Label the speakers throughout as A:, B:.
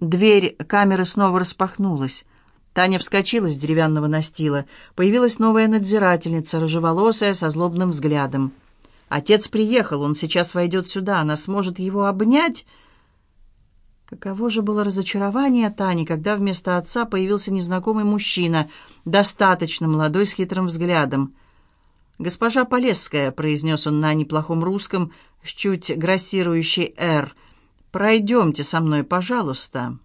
A: Дверь камеры снова распахнулась. Таня вскочила с деревянного настила. Появилась новая надзирательница, рыжеволосая, со злобным взглядом. «Отец приехал, он сейчас войдет сюда, она сможет его обнять...» Каково же было разочарование Тани, когда вместо отца появился незнакомый мужчина, достаточно молодой, с хитрым взглядом. «Госпожа Полесская», — произнес он на неплохом русском, с чуть грассирующей «р», — «пройдемте со мной, пожалуйста».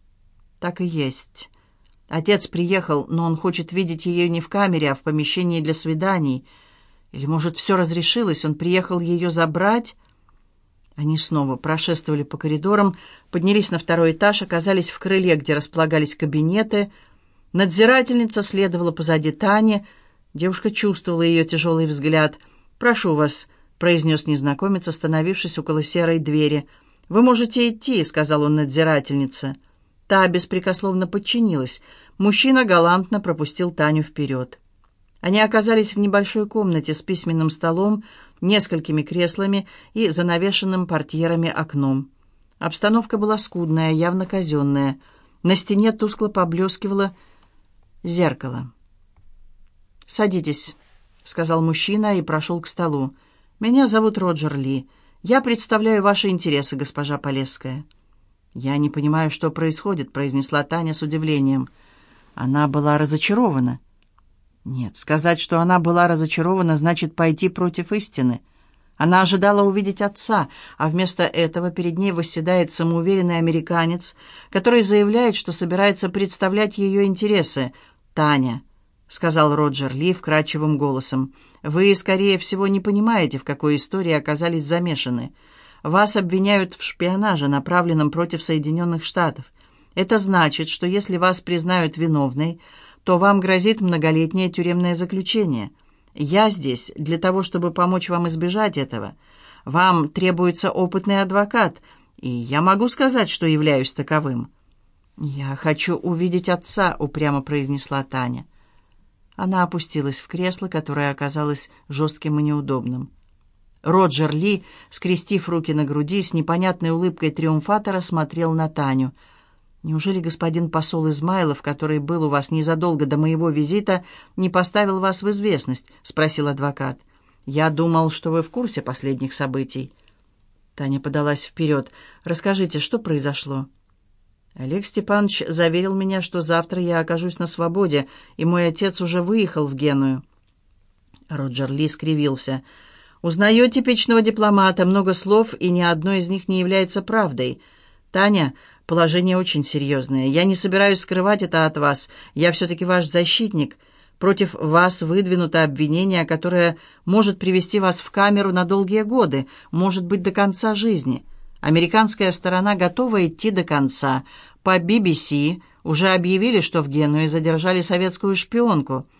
A: «Так и есть». Отец приехал, но он хочет видеть ее не в камере, а в помещении для свиданий. Или, может, все разрешилось, он приехал ее забрать? Они снова прошествовали по коридорам, поднялись на второй этаж, оказались в крыле, где располагались кабинеты. Надзирательница следовала позади Тани. Девушка чувствовала ее тяжелый взгляд. «Прошу вас», — произнес незнакомец, остановившись около серой двери. «Вы можете идти», — сказал он надзирательнице. Та беспрекословно подчинилась. Мужчина галантно пропустил Таню вперед. Они оказались в небольшой комнате с письменным столом, несколькими креслами и занавешенным портьерами окном. Обстановка была скудная, явно казенная. На стене тускло поблескивало зеркало. «Садитесь», — сказал мужчина и прошел к столу. «Меня зовут Роджер Ли. Я представляю ваши интересы, госпожа Полесская». «Я не понимаю, что происходит», — произнесла Таня с удивлением. Она была разочарована. Нет, сказать, что она была разочарована, значит пойти против истины. Она ожидала увидеть отца, а вместо этого перед ней восседает самоуверенный американец, который заявляет, что собирается представлять ее интересы. «Таня», — сказал Роджер Ли вкрадчивым голосом, — «вы, скорее всего, не понимаете, в какой истории оказались замешаны». Вас обвиняют в шпионаже, направленном против Соединенных Штатов. Это значит, что если вас признают виновной, то вам грозит многолетнее тюремное заключение. Я здесь для того, чтобы помочь вам избежать этого. Вам требуется опытный адвокат, и я могу сказать, что являюсь таковым». «Я хочу увидеть отца», — упрямо произнесла Таня. Она опустилась в кресло, которое оказалось жестким и неудобным. Роджер Ли, скрестив руки на груди, с непонятной улыбкой триумфатора смотрел на Таню. «Неужели господин посол Измайлов, который был у вас незадолго до моего визита, не поставил вас в известность?» — спросил адвокат. «Я думал, что вы в курсе последних событий». Таня подалась вперед. «Расскажите, что произошло?» Олег Степанович заверил меня, что завтра я окажусь на свободе, и мой отец уже выехал в Геную. Роджер Ли скривился. Узнаю типичного дипломата, много слов, и ни одно из них не является правдой. Таня, положение очень серьезное. Я не собираюсь скрывать это от вас. Я все-таки ваш защитник. Против вас выдвинуто обвинение, которое может привести вас в камеру на долгие годы, может быть, до конца жизни. Американская сторона готова идти до конца. По BBC уже объявили, что в Генуе задержали советскую шпионку –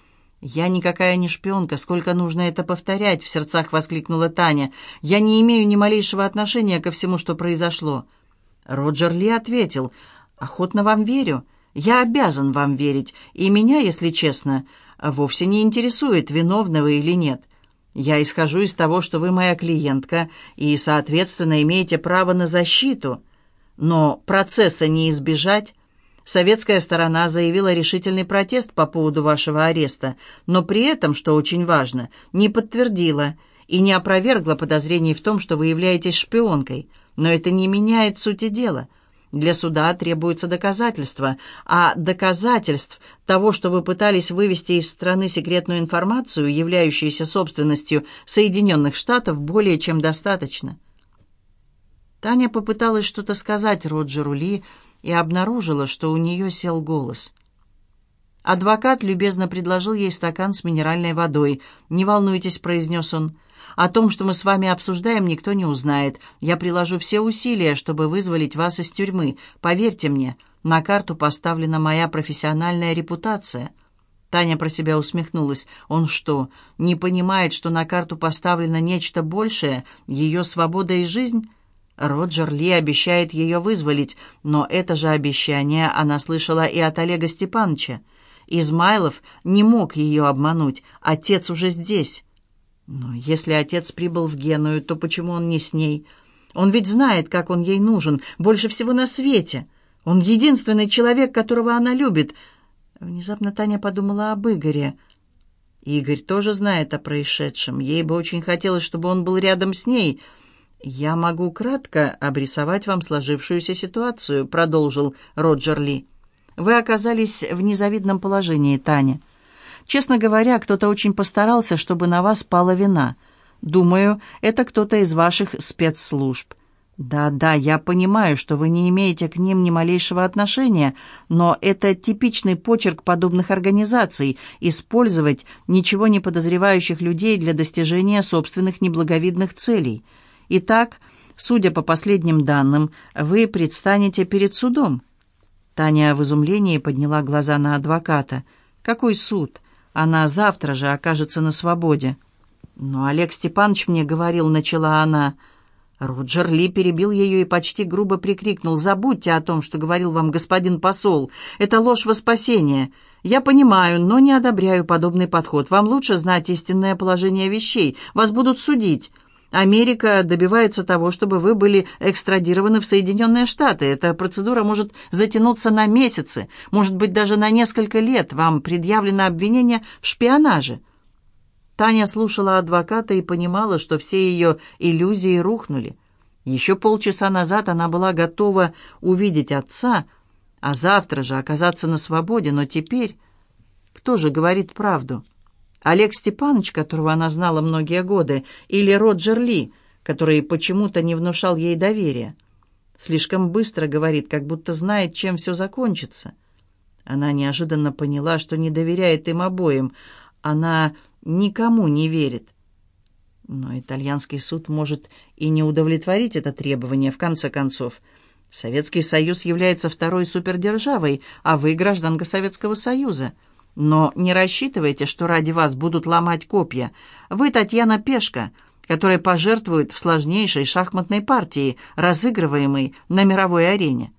A: «Я никакая не шпионка, сколько нужно это повторять?» — в сердцах воскликнула Таня. «Я не имею ни малейшего отношения ко всему, что произошло». Роджер Ли ответил. «Охотно вам верю. Я обязан вам верить, и меня, если честно, вовсе не интересует, виновны вы или нет. Я исхожу из того, что вы моя клиентка, и, соответственно, имеете право на защиту. Но процесса не избежать». Советская сторона заявила решительный протест по поводу вашего ареста, но при этом, что очень важно, не подтвердила и не опровергла подозрений в том, что вы являетесь шпионкой. Но это не меняет сути дела. Для суда требуются доказательства, а доказательств того, что вы пытались вывести из страны секретную информацию, являющуюся собственностью Соединенных Штатов, более чем достаточно. Таня попыталась что-то сказать Роджеру Ли, и обнаружила, что у нее сел голос. Адвокат любезно предложил ей стакан с минеральной водой. «Не волнуйтесь», — произнес он. «О том, что мы с вами обсуждаем, никто не узнает. Я приложу все усилия, чтобы вызволить вас из тюрьмы. Поверьте мне, на карту поставлена моя профессиональная репутация». Таня про себя усмехнулась. «Он что, не понимает, что на карту поставлено нечто большее, ее свобода и жизнь?» Роджер Ли обещает ее вызволить, но это же обещание она слышала и от Олега Степановича. Измайлов не мог ее обмануть, отец уже здесь. Но если отец прибыл в Геную, то почему он не с ней? Он ведь знает, как он ей нужен, больше всего на свете. Он единственный человек, которого она любит. Внезапно Таня подумала об Игоре. Игорь тоже знает о происшедшем. Ей бы очень хотелось, чтобы он был рядом с ней. «Я могу кратко обрисовать вам сложившуюся ситуацию», — продолжил Роджер Ли. «Вы оказались в незавидном положении, Таня. Честно говоря, кто-то очень постарался, чтобы на вас пала вина. Думаю, это кто-то из ваших спецслужб. Да-да, я понимаю, что вы не имеете к ним ни малейшего отношения, но это типичный почерк подобных организаций – использовать ничего не подозревающих людей для достижения собственных неблаговидных целей. Итак, судя по последним данным, вы предстанете перед судом. Таня в изумлении подняла глаза на адвоката. «Какой суд? Она завтра же окажется на свободе». «Но Олег Степанович мне говорил», — начала она, — Роджер Ли перебил ее и почти грубо прикрикнул. «Забудьте о том, что говорил вам господин посол. Это ложь во спасение. Я понимаю, но не одобряю подобный подход. Вам лучше знать истинное положение вещей. Вас будут судить. Америка добивается того, чтобы вы были экстрадированы в Соединенные Штаты. Эта процедура может затянуться на месяцы, может быть, даже на несколько лет. Вам предъявлено обвинение в шпионаже». Таня слушала адвоката и понимала, что все ее иллюзии рухнули. Еще полчаса назад она была готова увидеть отца, а завтра же оказаться на свободе, но теперь... Кто же говорит правду? Олег Степанович, которого она знала многие годы, или Роджер Ли, который почему-то не внушал ей доверия? Слишком быстро говорит, как будто знает, чем все закончится. Она неожиданно поняла, что не доверяет им обоим. Она никому не верит. Но итальянский суд может и не удовлетворить это требование, в конце концов. Советский Союз является второй супердержавой, а вы гражданка Советского Союза. Но не рассчитывайте, что ради вас будут ломать копья. Вы Татьяна Пешка, которая пожертвует в сложнейшей шахматной партии, разыгрываемой на мировой арене.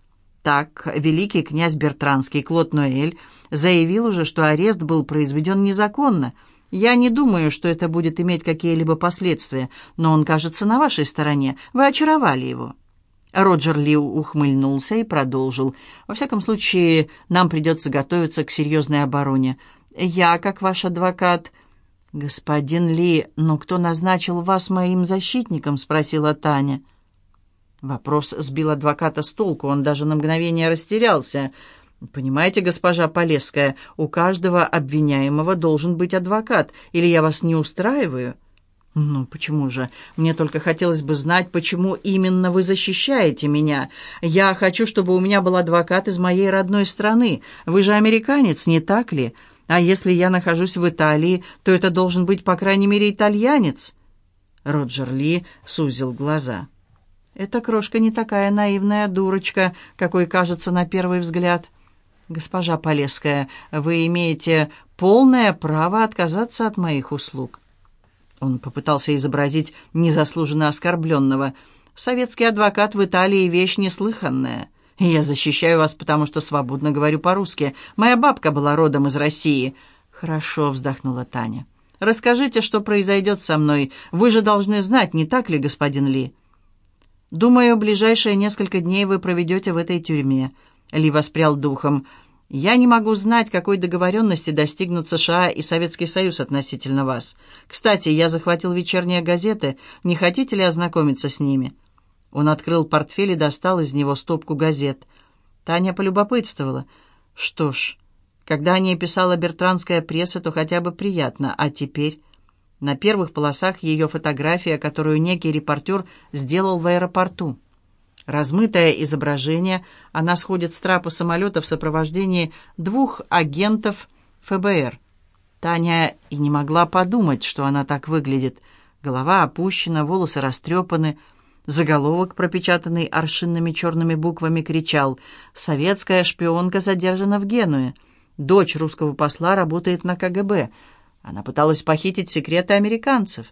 A: Так, великий князь Бертранский Клод Ноэль заявил уже, что арест был произведен незаконно – я не думаю, что это будет иметь какие-либо последствия, но он, кажется, на вашей стороне. Вы очаровали его». Роджер Ли ухмыльнулся и продолжил. «Во всяком случае, нам придется готовиться к серьезной обороне. Я, как ваш адвокат...» «Господин Ли, но кто назначил вас моим защитником?» — спросила Таня. Вопрос сбил адвоката с толку, он даже на мгновение растерялся. «Понимаете, госпожа Полесская, у каждого обвиняемого должен быть адвокат, или я вас не устраиваю?» «Ну, почему же? Мне только хотелось бы знать, почему именно вы защищаете меня. Я хочу, чтобы у меня был адвокат из моей родной страны. Вы же американец, не так ли? А если я нахожусь в Италии, то это должен быть, по крайней мере, итальянец». Роджер Ли сузил глаза. «Эта крошка не такая наивная дурочка, какой кажется на первый взгляд». «Госпожа Полесская, вы имеете полное право отказаться от моих услуг». Он попытался изобразить незаслуженно оскорбленного. «Советский адвокат в Италии — вещь неслыханная. Я защищаю вас, потому что свободно говорю по-русски. Моя бабка была родом из России». «Хорошо», — вздохнула Таня. «Расскажите, что произойдет со мной. Вы же должны знать, не так ли, господин Ли?» «Думаю, ближайшие несколько дней вы проведете в этой тюрьме. Ли воспрял духом. «Я не могу знать, какой договоренности достигнут США и Советский Союз относительно вас. Кстати, я захватил вечерние газеты. Не хотите ли ознакомиться с ними?» Он открыл портфель и достал из него стопку газет. Таня полюбопытствовала. «Что ж, когда о ней писала бертранская пресса, то хотя бы приятно. А теперь...» На первых полосах ее фотография, которую некий репортер сделал в аэропорту. Размытое изображение, она сходит с трапа самолета в сопровождении двух агентов ФБР. Таня и не могла подумать, что она так выглядит. Голова опущена, волосы растрепаны. Заголовок, пропечатанный аршинными черными буквами, кричал «Советская шпионка задержана в Генуе. Дочь русского посла работает на КГБ. Она пыталась похитить секреты американцев».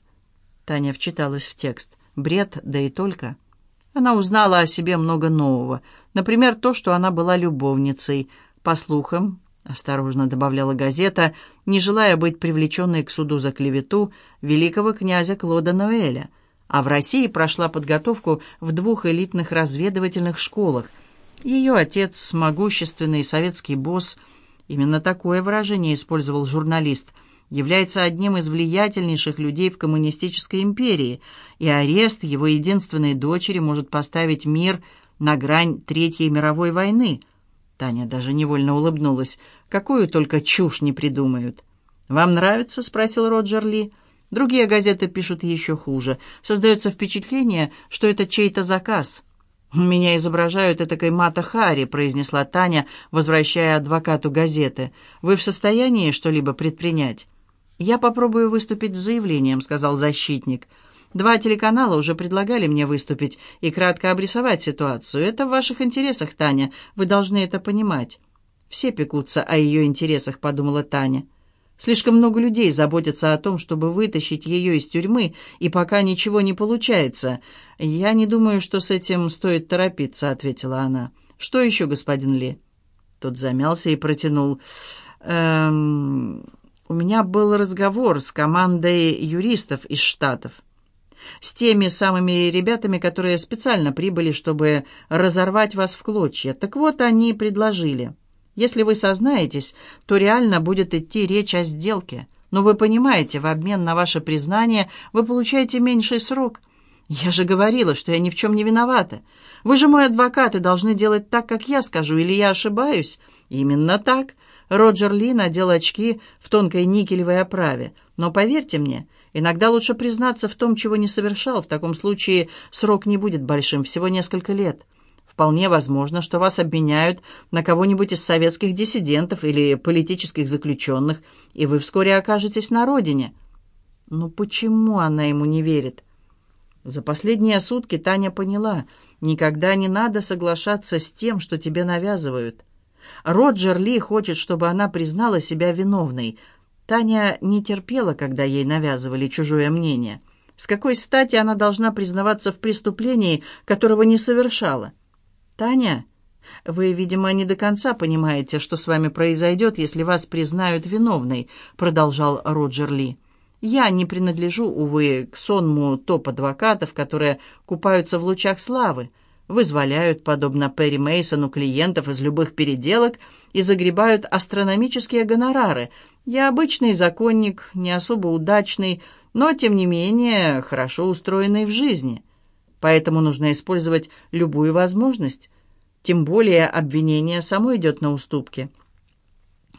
A: Таня вчиталась в текст. Бред, да и только. Она узнала о себе много нового. Например, то, что она была любовницей. По слухам, осторожно добавляла газета, не желая быть привлеченной к суду за клевету великого князя Клода Ноэля, а в России прошла подготовку в двух элитных разведывательных школах. Ее отец, могущественный советский босс, именно такое выражение использовал журналист, является одним из влиятельнейших людей в коммунистической империи, и арест его единственной дочери может поставить мир на грань Третьей мировой войны. Таня даже невольно улыбнулась. Какую только чушь не придумают. «Вам нравится?» — спросил Роджер Ли. Другие газеты пишут еще хуже. Создается впечатление, что это чей-то заказ. «Меня изображают этакой Мата Хари», — произнесла Таня, возвращая адвокату газеты. «Вы в состоянии что-либо предпринять?» «Я попробую выступить с заявлением», — сказал защитник. «Два телеканала уже предлагали мне выступить и кратко обрисовать ситуацию. Это в ваших интересах, Таня. Вы должны это понимать». «Все пекутся о ее интересах», — подумала Таня. Слишком много людей заботятся о том, чтобы вытащить ее из тюрьмы, и пока ничего не получается. Я не думаю, что с этим стоит торопиться», — ответила она. «Что еще, господин Ли?» Тот замялся и протянул. «Эм, у меня был разговор с командой юристов из Штатов. С теми самыми ребятами, которые специально прибыли, чтобы разорвать вас в клочья. Так вот, они предложили...» Если вы сознаетесь, то реально будет идти речь о сделке. Но вы понимаете, в обмен на ваше признание вы получаете меньший срок. Я же говорила, что я ни в чем не виновата. Вы же мой адвокат и должны делать так, как я скажу, или я ошибаюсь? Именно так. Роджер Ли надел очки в тонкой никелевой оправе. Но поверьте мне, иногда лучше признаться в том, чего не совершал. В таком случае срок не будет большим, всего несколько лет. Вполне возможно, что вас обменяют на кого-нибудь из советских диссидентов или политических заключенных, и вы вскоре окажетесь на родине. Но почему она ему не верит? За последние сутки Таня поняла, никогда не надо соглашаться с тем, что тебе навязывают. Роджер Ли хочет, чтобы она признала себя виновной. Таня не терпела, когда ей навязывали чужое мнение. С какой стати она должна признаваться в преступлении, которого не совершала? «Таня, вы, видимо, не до конца понимаете, что с вами произойдет, если вас признают виновной», — продолжал Роджер Ли. «Я не принадлежу, увы, к сонму топ-адвокатов, которые купаются в лучах славы, вызволяют, подобно Перри Мейсону, клиентов из любых переделок и загребают астрономические гонорары. Я обычный законник, не особо удачный, но, тем не менее, хорошо устроенный в жизни». Поэтому нужно использовать любую возможность. Тем более обвинение само идет на уступки.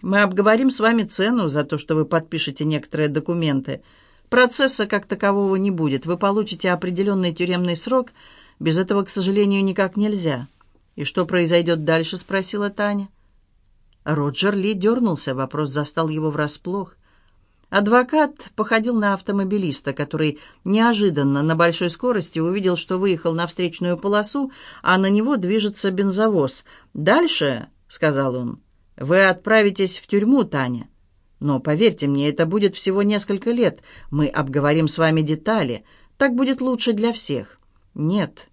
A: Мы обговорим с вами цену за то, что вы подпишете некоторые документы. Процесса как такового не будет. Вы получите определенный тюремный срок. Без этого, к сожалению, никак нельзя. «И что произойдет дальше?» — спросила Таня. Роджер Ли дернулся. Вопрос застал его врасплох. Адвокат походил на автомобилиста, который неожиданно на большой скорости увидел, что выехал на встречную полосу, а на него движется бензовоз. «Дальше», — сказал он, — «вы отправитесь в тюрьму, Таня. Но, поверьте мне, это будет всего несколько лет. Мы обговорим с вами детали. Так будет лучше для всех». «Нет», —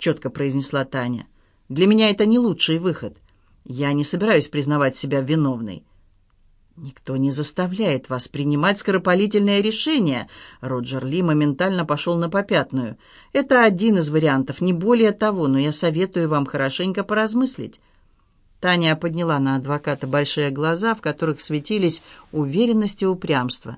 A: четко произнесла Таня, — «для меня это не лучший выход. Я не собираюсь признавать себя виновной». «Никто не заставляет вас принимать скоропалительное решение», — Роджер Ли моментально пошел на попятную. «Это один из вариантов, не более того, но я советую вам хорошенько поразмыслить». Таня подняла на адвоката большие глаза, в которых светились уверенность и упрямство.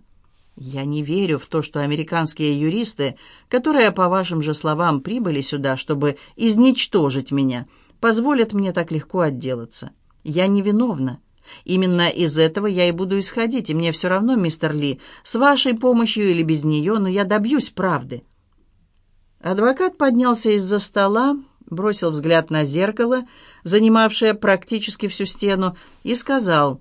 A: «Я не верю в то, что американские юристы, которые, по вашим же словам, прибыли сюда, чтобы изничтожить меня, позволят мне так легко отделаться. Я невиновна». Именно из этого я и буду исходить, и мне все равно, мистер Ли, с вашей помощью или без нее, но я добьюсь правды». Адвокат поднялся из-за стола, бросил взгляд на зеркало, занимавшее практически всю стену, и сказал,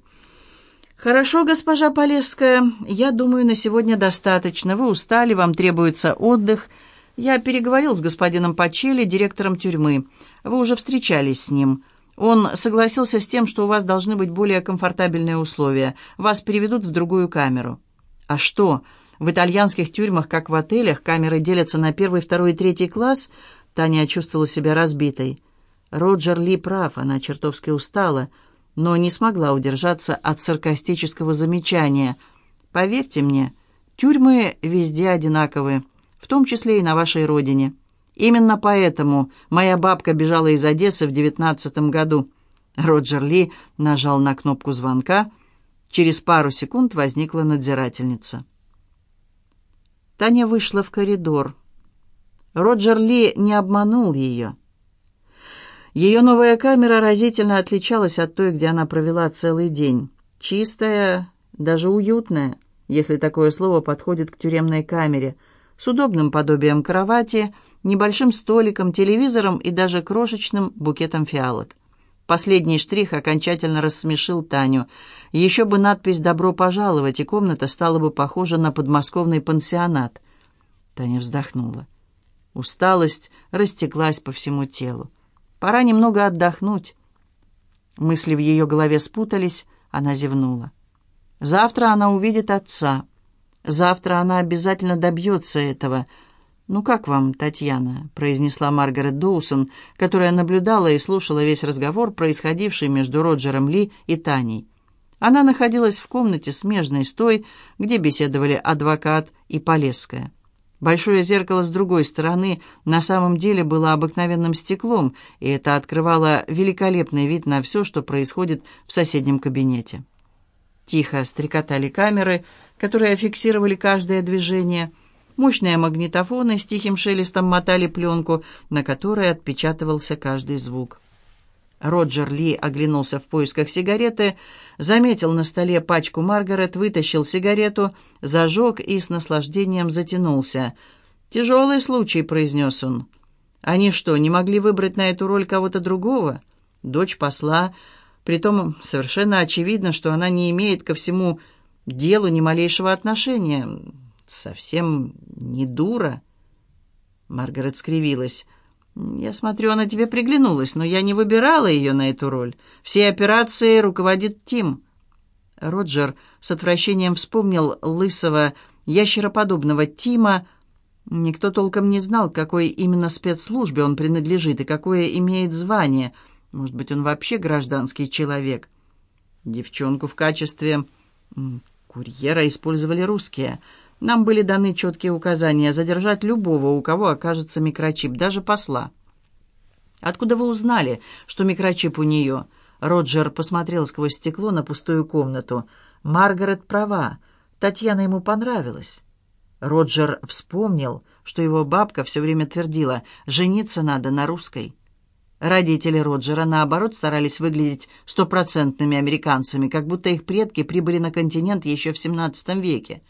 A: «Хорошо, госпожа Полесская, я думаю, на сегодня достаточно. Вы устали, вам требуется отдых. Я переговорил с господином Пачели, директором тюрьмы. Вы уже встречались с ним». Он согласился с тем, что у вас должны быть более комфортабельные условия. Вас переведут в другую камеру. А что, в итальянских тюрьмах, как в отелях, камеры делятся на первый, второй и третий класс? Таня чувствовала себя разбитой. Роджер Ли прав, она чертовски устала, но не смогла удержаться от саркастического замечания. «Поверьте мне, тюрьмы везде одинаковые, в том числе и на вашей родине. Именно поэтому моя бабка бежала из Одессы в девятнадцатом году. Роджер Ли нажал на кнопку звонка. Через пару секунд возникла надзирательница. Таня вышла в коридор. Роджер Ли не обманул ее. Ее новая камера разительно отличалась от той, где она провела целый день. Чистая, даже уютная, если такое слово подходит к тюремной камере, с удобным подобием кровати – небольшим столиком, телевизором и даже крошечным букетом фиалок. Последний штрих окончательно рассмешил Таню. Еще бы надпись «Добро пожаловать», и комната стала бы похожа на подмосковный пансионат. Таня вздохнула. Усталость растеклась по всему телу. Пора немного отдохнуть. Мысли в ее голове спутались, она зевнула. Завтра она увидит отца. Завтра она обязательно добьется этого — «Ну как вам, Татьяна?» — произнесла Маргарет Доусон, которая наблюдала и слушала весь разговор, происходивший между Роджером Ли и Таней. Она находилась в комнате, смежной с той, где беседовали адвокат и Полесская. Большое зеркало с другой стороны на самом деле было обыкновенным стеклом, и это открывало великолепный вид на все, что происходит в соседнем кабинете. Тихо стрекотали камеры, которые фиксировали каждое движение — Мощные магнитофоны с тихим шелестом мотали пленку, на которой отпечатывался каждый звук. Роджер Ли оглянулся в поисках сигареты, заметил на столе пачку Маргарет, вытащил сигарету, зажег и с наслаждением затянулся. «Тяжелый случай», — произнес он. «Они что, не могли выбрать на эту роль кого-то другого?» Дочь посла, притом совершенно очевидно, что она не имеет ко всему делу ни малейшего отношения совсем не дура?» Маргарет скривилась. «Я смотрю, она тебе приглянулась, но я не выбирала ее на эту роль. Всей операцией руководит Тим». Роджер с отвращением вспомнил лысого, ящероподобного Тима. Никто толком не знал, какой именно спецслужбе он принадлежит и какое имеет звание. Может быть, он вообще гражданский человек. Девчонку в качестве курьера использовали русские — нам были даны четкие указания задержать любого, у кого окажется микрочип, даже посла. «Откуда вы узнали, что микрочип у нее?» Роджер посмотрел сквозь стекло на пустую комнату. «Маргарет права. Татьяна ему понравилась». Роджер вспомнил, что его бабка все время твердила «жениться надо на русской». Родители Роджера, наоборот, старались выглядеть стопроцентными американцами, как будто их предки прибыли на континент еще в XVII веке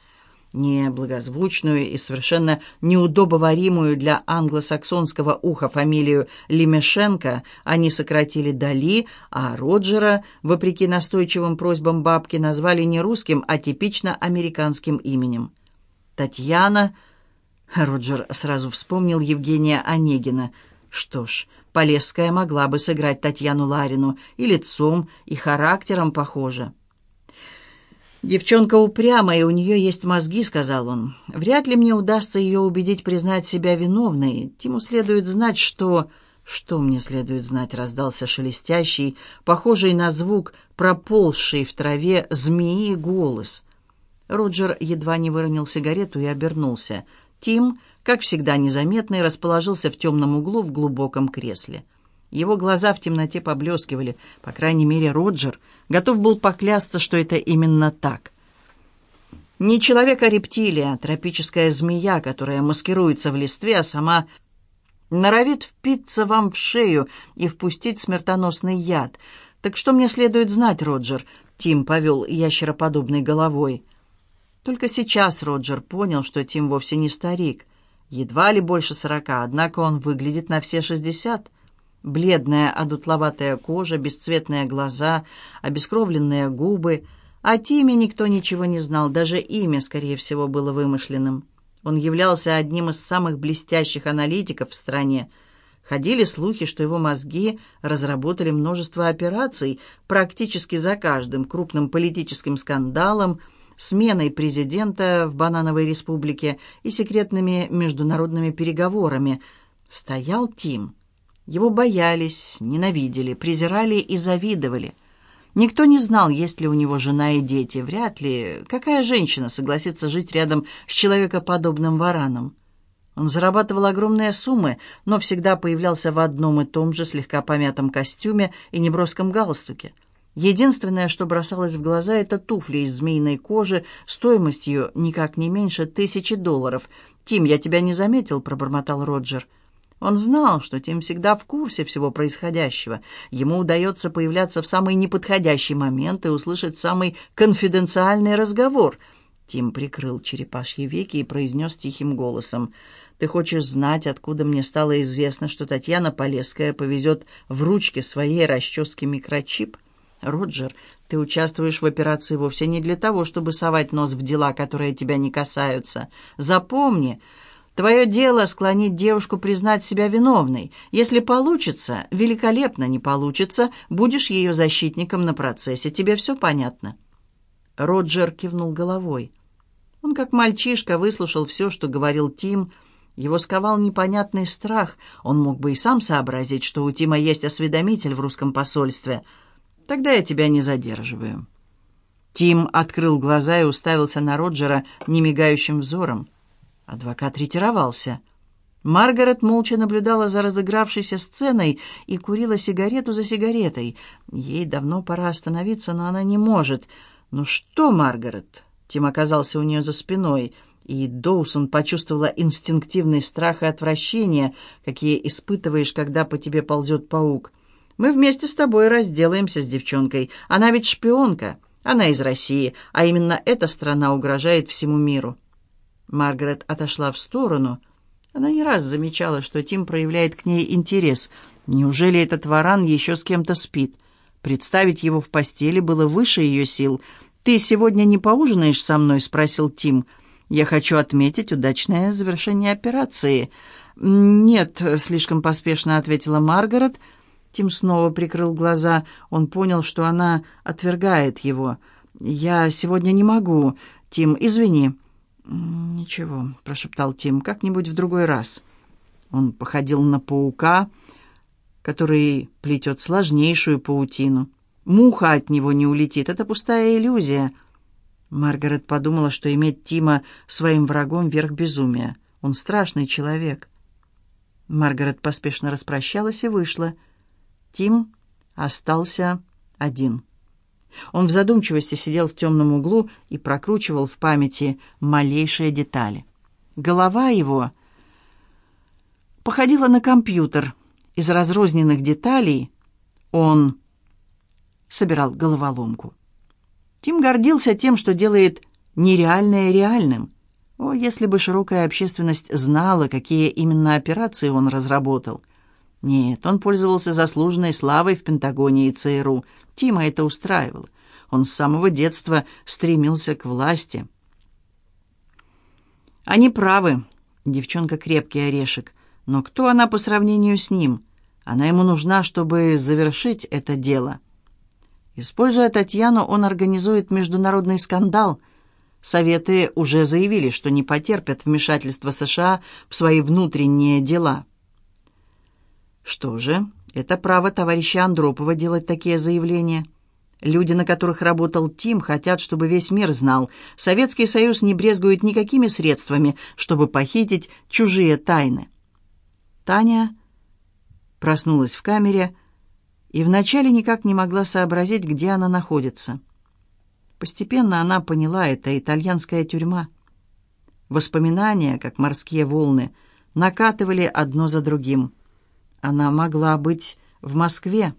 A: неблагозвучную и совершенно неудобоваримую для англосаксонского уха фамилию Лемешенко они сократили Дали, а Роджера, вопреки настойчивым просьбам бабки, назвали не русским, а типично американским именем. Татьяна... Роджер сразу вспомнил Евгения Онегина. Что ж, Полесская могла бы сыграть Татьяну Ларину и лицом, и характером похоже. «Девчонка упрямая, у нее есть мозги», — сказал он. «Вряд ли мне удастся ее убедить признать себя виновной. Тиму следует знать, что...» «Что мне следует знать?» — раздался шелестящий, похожий на звук, проползший в траве змеи голос. Роджер едва не выронил сигарету и обернулся. Тим, как всегда незаметный, расположился в темном углу в глубоком кресле. Его глаза в темноте поблескивали. По крайней мере, Роджер готов был поклясться, что это именно так. Не человек, а рептилия, тропическая змея, которая маскируется в листве, а сама норовит впиться вам в шею и впустить смертоносный яд. «Так что мне следует знать, Роджер?» Тим повел ящероподобной головой. Только сейчас Роджер понял, что Тим вовсе не старик. Едва ли больше сорока, однако он выглядит на все шестьдесят. Бледная, одутловатая кожа, бесцветные глаза, обескровленные губы. О Тиме никто ничего не знал, даже имя, скорее всего, было вымышленным. Он являлся одним из самых блестящих аналитиков в стране. Ходили слухи, что его мозги разработали множество операций практически за каждым крупным политическим скандалом, сменой президента в Банановой республике и секретными международными переговорами. Стоял Тим. Его боялись, ненавидели, презирали и завидовали. Никто не знал, есть ли у него жена и дети. Вряд ли. Какая женщина согласится жить рядом с человекоподобным вараном? Он зарабатывал огромные суммы, но всегда появлялся в одном и том же слегка помятом костюме и неброском галстуке. Единственное, что бросалось в глаза, это туфли из змеиной кожи стоимостью никак не меньше тысячи долларов. «Тим, я тебя не заметил», — пробормотал Роджер. Он знал, что Тим всегда в курсе всего происходящего. Ему удается появляться в самый неподходящий момент и услышать самый конфиденциальный разговор. Тим прикрыл черепашьи веки и произнес тихим голосом. «Ты хочешь знать, откуда мне стало известно, что Татьяна Полесская повезет в ручке своей расчески микрочип?» «Роджер, ты участвуешь в операции вовсе не для того, чтобы совать нос в дела, которые тебя не касаются. Запомни, твое дело — склонить девушку признать себя виновной. Если получится, великолепно не получится, будешь ее защитником на процессе. Тебе все понятно?» Роджер кивнул головой. Он, как мальчишка, выслушал все, что говорил Тим. Его сковал непонятный страх. Он мог бы и сам сообразить, что у Тима есть осведомитель в русском посольстве — Тогда я тебя не задерживаю». Тим открыл глаза и уставился на Роджера немигающим взором. Адвокат ретировался. Маргарет молча наблюдала за разыгравшейся сценой и курила сигарету за сигаретой. Ей давно пора остановиться, но она не может. «Ну что, Маргарет?» Тим оказался у нее за спиной, и Доусон почувствовала инстинктивный страх и отвращение, какие испытываешь, когда по тебе ползет паук. Мы вместе с тобой разделаемся с девчонкой. Она ведь шпионка. Она из России, а именно эта страна угрожает всему миру». Маргарет отошла в сторону. Она не раз замечала, что Тим проявляет к ней интерес. Неужели этот варан еще с кем-то спит? Представить его в постели было выше ее сил. «Ты сегодня не поужинаешь со мной?» — спросил Тим. «Я хочу отметить удачное завершение операции». «Нет», — слишком поспешно ответила Маргарет, — Тим снова прикрыл глаза. Он понял, что она отвергает его. «Я сегодня не могу. Тим, извини». «Ничего», — прошептал Тим, — «как-нибудь в другой раз». Он походил на паука, который плетет сложнейшую паутину. Муха от него не улетит. Это пустая иллюзия. Маргарет подумала, что иметь Тима своим врагом — верх безумия. Он страшный человек. Маргарет поспешно распрощалась и вышла. Тим остался один. Он в задумчивости сидел в темном углу и прокручивал в памяти малейшие детали. Голова его походила на компьютер. Из разрозненных деталей он собирал головоломку. Тим гордился тем, что делает нереальное реальным. О, если бы широкая общественность знала, какие именно операции он разработал. Нет, он пользовался заслуженной славой в Пентагоне и ЦРУ. Тима это устраивало. Он с самого детства стремился к власти. Они правы. Девчонка крепкий орешек. Но кто она по сравнению с ним? Она ему нужна, чтобы завершить это дело. Используя Татьяну, он организует международный скандал. Советы уже заявили, что не потерпят вмешательства США в свои внутренние дела. Что же, это право товарища Андропова делать такие заявления. Люди, на которых работал Тим, хотят, чтобы весь мир знал. Советский Союз не брезгует никакими средствами, чтобы похитить чужие тайны. Таня проснулась в камере и вначале никак не могла сообразить, где она находится. Постепенно она поняла, это итальянская тюрьма. Воспоминания, как морские волны, накатывали одно за другим – она могла быть в Москве.